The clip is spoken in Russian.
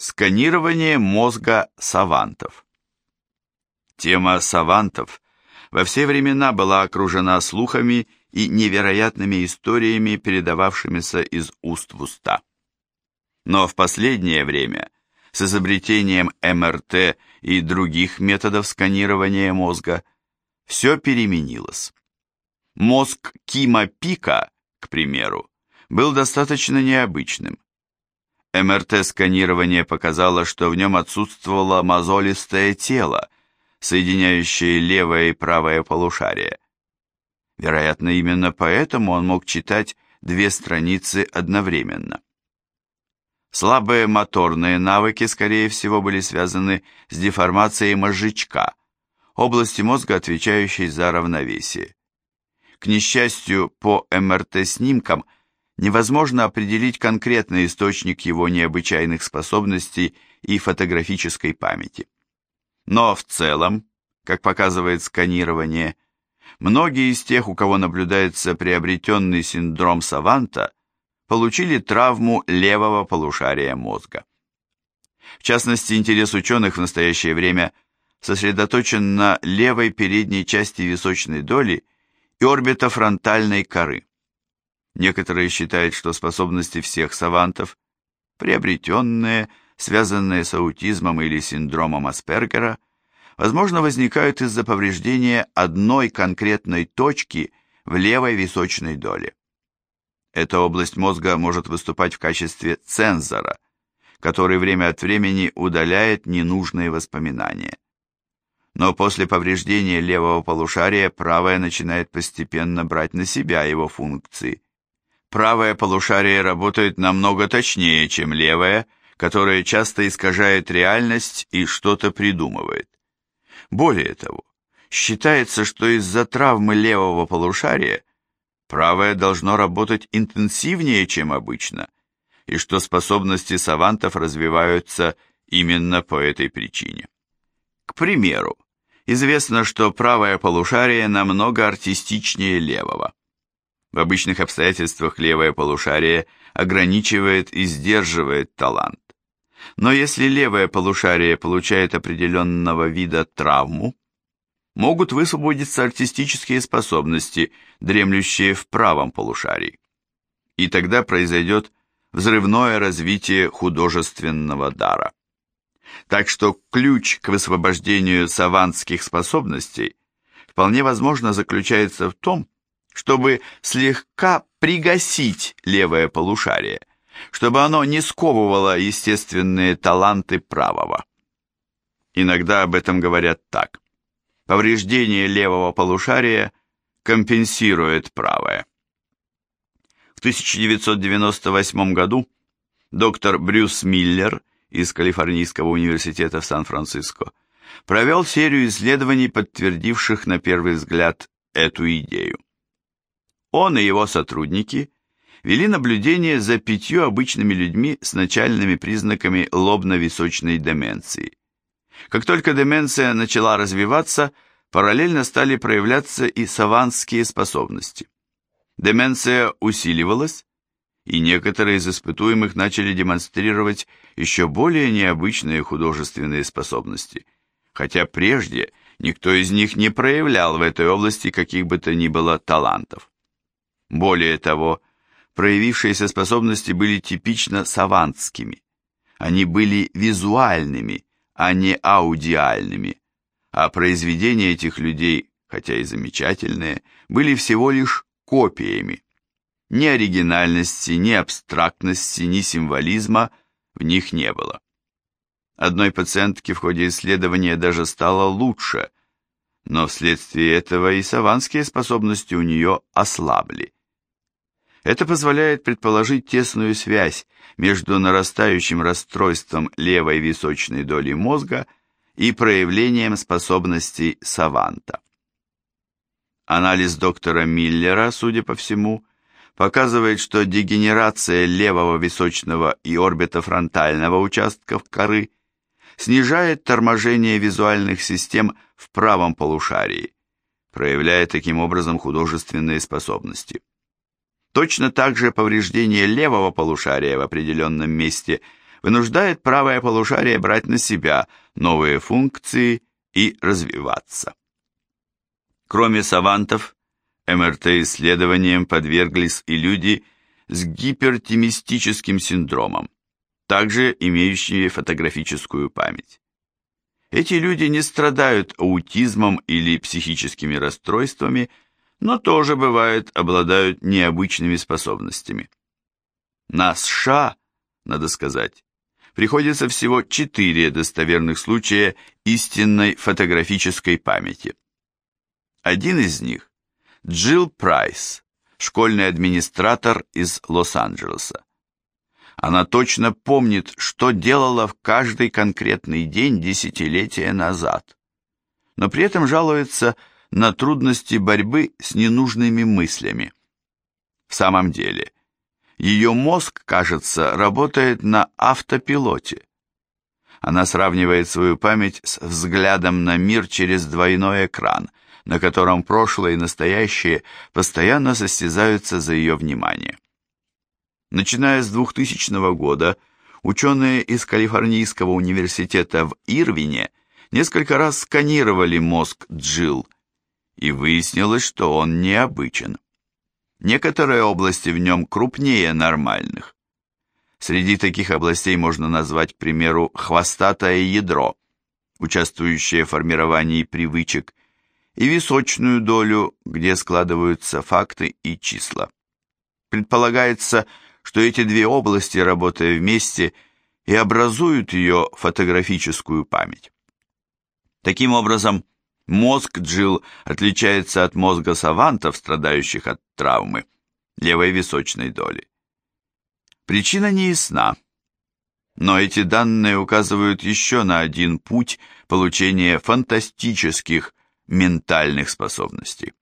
Сканирование мозга савантов. Тема савантов во все времена была окружена слухами и невероятными историями, передававшимися из уст в уста. Но в последнее время, с изобретением МРТ и других методов сканирования мозга, все переменилось. Мозг Кима Пика, к примеру, был достаточно необычным. МРТ-сканирование показало, что в нем отсутствовало мозолистое тело, соединяющее левое и правое полушарие. Вероятно, именно поэтому он мог читать две страницы одновременно. Слабые моторные навыки, скорее всего, были связаны с деформацией мозжечка, области мозга, отвечающей за равновесие. К несчастью, по МРТ-снимкам – невозможно определить конкретный источник его необычайных способностей и фотографической памяти. Но в целом, как показывает сканирование, многие из тех, у кого наблюдается приобретенный синдром Саванта, получили травму левого полушария мозга. В частности, интерес ученых в настоящее время сосредоточен на левой передней части височной доли и орбитофронтальной коры. Некоторые считают, что способности всех савантов, приобретенные, связанные с аутизмом или синдромом Аспергера, возможно, возникают из-за повреждения одной конкретной точки в левой височной доле. Эта область мозга может выступать в качестве цензора, который время от времени удаляет ненужные воспоминания. Но после повреждения левого полушария правое начинает постепенно брать на себя его функции правое полушарие работает намного точнее, чем левое, которое часто искажает реальность и что-то придумывает. Более того, считается, что из-за травмы левого полушария правое должно работать интенсивнее, чем обычно, и что способности савантов развиваются именно по этой причине. К примеру, известно, что правое полушарие намного артистичнее левого. В обычных обстоятельствах левое полушарие ограничивает и сдерживает талант. Но если левое полушарие получает определенного вида травму, могут высвободиться артистические способности, дремлющие в правом полушарии. И тогда произойдет взрывное развитие художественного дара. Так что ключ к высвобождению савантских способностей вполне возможно заключается в том, чтобы слегка пригасить левое полушарие, чтобы оно не сковывало естественные таланты правого. Иногда об этом говорят так. Повреждение левого полушария компенсирует правое. В 1998 году доктор Брюс Миллер из Калифорнийского университета в Сан-Франциско провел серию исследований, подтвердивших на первый взгляд эту идею. Он и его сотрудники вели наблюдение за пятью обычными людьми с начальными признаками лобно-височной деменции. Как только деменция начала развиваться, параллельно стали проявляться и саванские способности. Деменция усиливалась, и некоторые из испытуемых начали демонстрировать еще более необычные художественные способности, хотя прежде никто из них не проявлял в этой области каких бы то ни было талантов. Более того, проявившиеся способности были типично савантскими. Они были визуальными, а не аудиальными, а произведения этих людей, хотя и замечательные, были всего лишь копиями. Ни оригинальности, ни абстрактности, ни символизма в них не было. Одной пациентке в ходе исследования даже стало лучше, но вследствие этого и саванские способности у нее ослабли. Это позволяет предположить тесную связь между нарастающим расстройством левой височной доли мозга и проявлением способностей саванта. Анализ доктора Миллера, судя по всему, показывает, что дегенерация левого височного и орбитофронтального участков коры снижает торможение визуальных систем в правом полушарии, проявляя таким образом художественные способности. Точно так же повреждение левого полушария в определенном месте вынуждает правое полушарие брать на себя новые функции и развиваться. Кроме савантов, МРТ-исследованиям подверглись и люди с гипертимистическим синдромом, также имеющие фотографическую память. Эти люди не страдают аутизмом или психическими расстройствами, но тоже, бывает, обладают необычными способностями. На США, надо сказать, приходится всего четыре достоверных случая истинной фотографической памяти. Один из них – Джилл Прайс, школьный администратор из Лос-Анджелеса. Она точно помнит, что делала в каждый конкретный день десятилетия назад, но при этом жалуется на трудности борьбы с ненужными мыслями. В самом деле, ее мозг, кажется, работает на автопилоте. Она сравнивает свою память с взглядом на мир через двойной экран, на котором прошлое и настоящее постоянно состязаются за ее внимание. Начиная с 2000 года, ученые из Калифорнийского университета в Ирвине несколько раз сканировали мозг Джилл, и выяснилось, что он необычен. Некоторые области в нем крупнее нормальных. Среди таких областей можно назвать, к примеру, хвостатое ядро, участвующее в формировании привычек, и височную долю, где складываются факты и числа. Предполагается, что эти две области, работая вместе, и образуют ее фотографическую память. Таким образом, мозг Джилл отличается от мозга савантов, страдающих от травмы, левой височной доли. Причина не ясна, но эти данные указывают еще на один путь получения фантастических ментальных способностей.